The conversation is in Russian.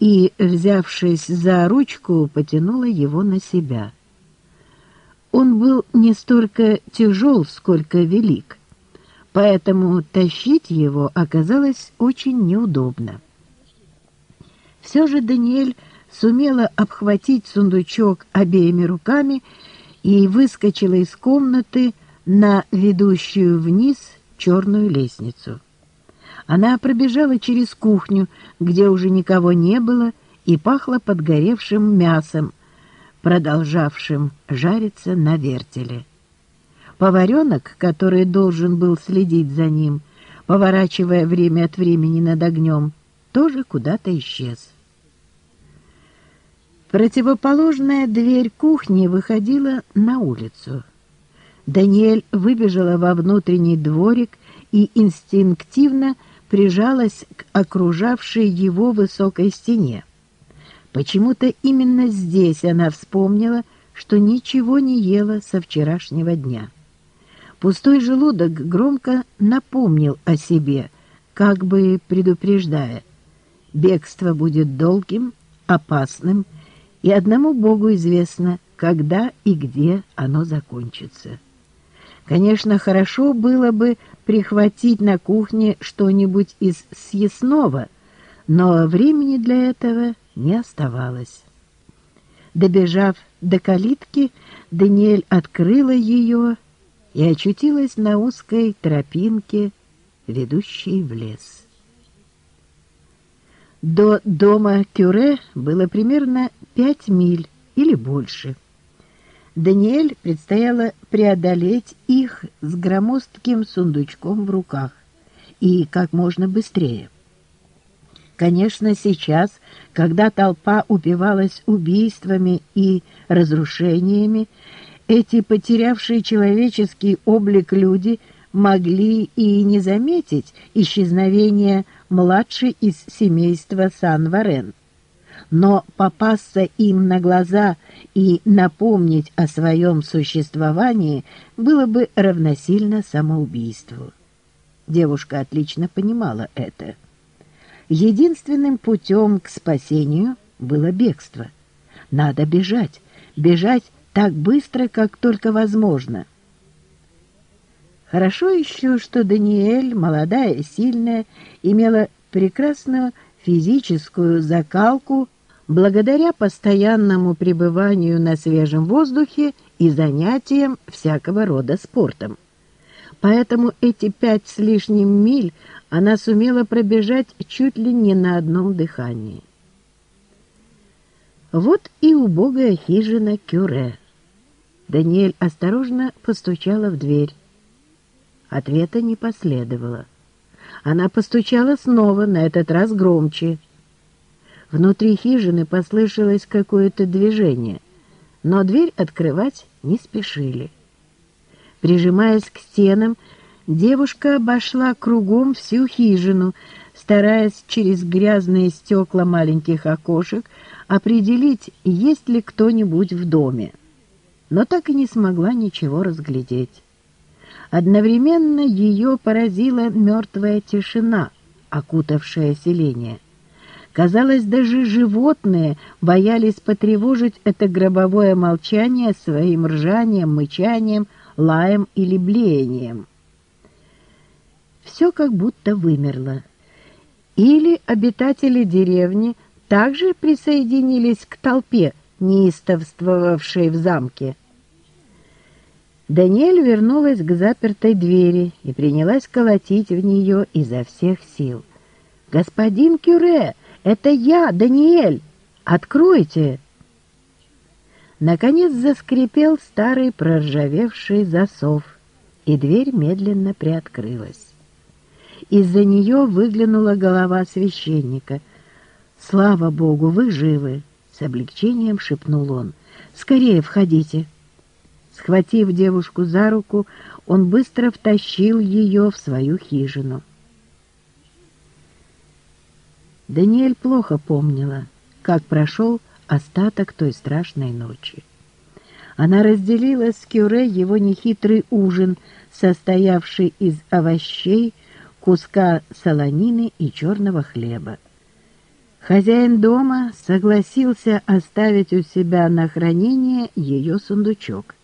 и, взявшись за ручку, потянула его на себя. Он был не столько тяжел, сколько велик, поэтому тащить его оказалось очень неудобно. Все же Даниэль сумела обхватить сундучок обеими руками и выскочила из комнаты на ведущую вниз черную лестницу. Она пробежала через кухню, где уже никого не было, и пахло подгоревшим мясом, продолжавшим жариться на вертеле. Поваренок, который должен был следить за ним, поворачивая время от времени над огнем, тоже куда-то исчез. Противоположная дверь кухни выходила на улицу. Даниэль выбежала во внутренний дворик и инстинктивно прижалась к окружавшей его высокой стене. Почему-то именно здесь она вспомнила, что ничего не ела со вчерашнего дня. Пустой желудок громко напомнил о себе, как бы предупреждая. Бегство будет долгим, опасным, и одному Богу известно, когда и где оно закончится. Конечно, хорошо было бы прихватить на кухне что-нибудь из съестного, но времени для этого не оставалось. Добежав до калитки, Даниэль открыла ее и очутилась на узкой тропинке, ведущей в лес. До дома Кюре было примерно пять миль или больше. Даниэль предстояло преодолеть их с громоздким сундучком в руках и как можно быстрее. Конечно, сейчас, когда толпа упивалась убийствами и разрушениями, эти потерявшие человеческий облик люди могли и не заметить исчезновения младшей из семейства Сан-Варен но попасться им на глаза и напомнить о своем существовании было бы равносильно самоубийству. Девушка отлично понимала это. Единственным путем к спасению было бегство. Надо бежать, бежать так быстро, как только возможно. Хорошо еще, что Даниэль, молодая сильная, имела прекрасную физическую закалку благодаря постоянному пребыванию на свежем воздухе и занятиям всякого рода спортом. Поэтому эти пять с лишним миль она сумела пробежать чуть ли не на одном дыхании. Вот и убогая хижина Кюре. Даниэль осторожно постучала в дверь. Ответа не последовало. Она постучала снова, на этот раз громче — Внутри хижины послышалось какое-то движение, но дверь открывать не спешили. Прижимаясь к стенам, девушка обошла кругом всю хижину, стараясь через грязные стекла маленьких окошек определить, есть ли кто-нибудь в доме. Но так и не смогла ничего разглядеть. Одновременно ее поразила мертвая тишина, окутавшая селение — Казалось, даже животные боялись потревожить это гробовое молчание своим ржанием, мычанием, лаем или блеянием. Все как будто вымерло. Или обитатели деревни также присоединились к толпе, неистовствовавшей в замке. Даниэль вернулась к запертой двери и принялась колотить в нее изо всех сил. «Господин Кюре!» Это я, Даниэль! Откройте!» Наконец заскрипел старый проржавевший засов, и дверь медленно приоткрылась. Из-за нее выглянула голова священника. «Слава Богу, вы живы!» — с облегчением шепнул он. «Скорее входите!» Схватив девушку за руку, он быстро втащил ее в свою хижину. Даниэль плохо помнила, как прошел остаток той страшной ночи. Она разделила с Кюре его нехитрый ужин, состоявший из овощей, куска солонины и черного хлеба. Хозяин дома согласился оставить у себя на хранение ее сундучок.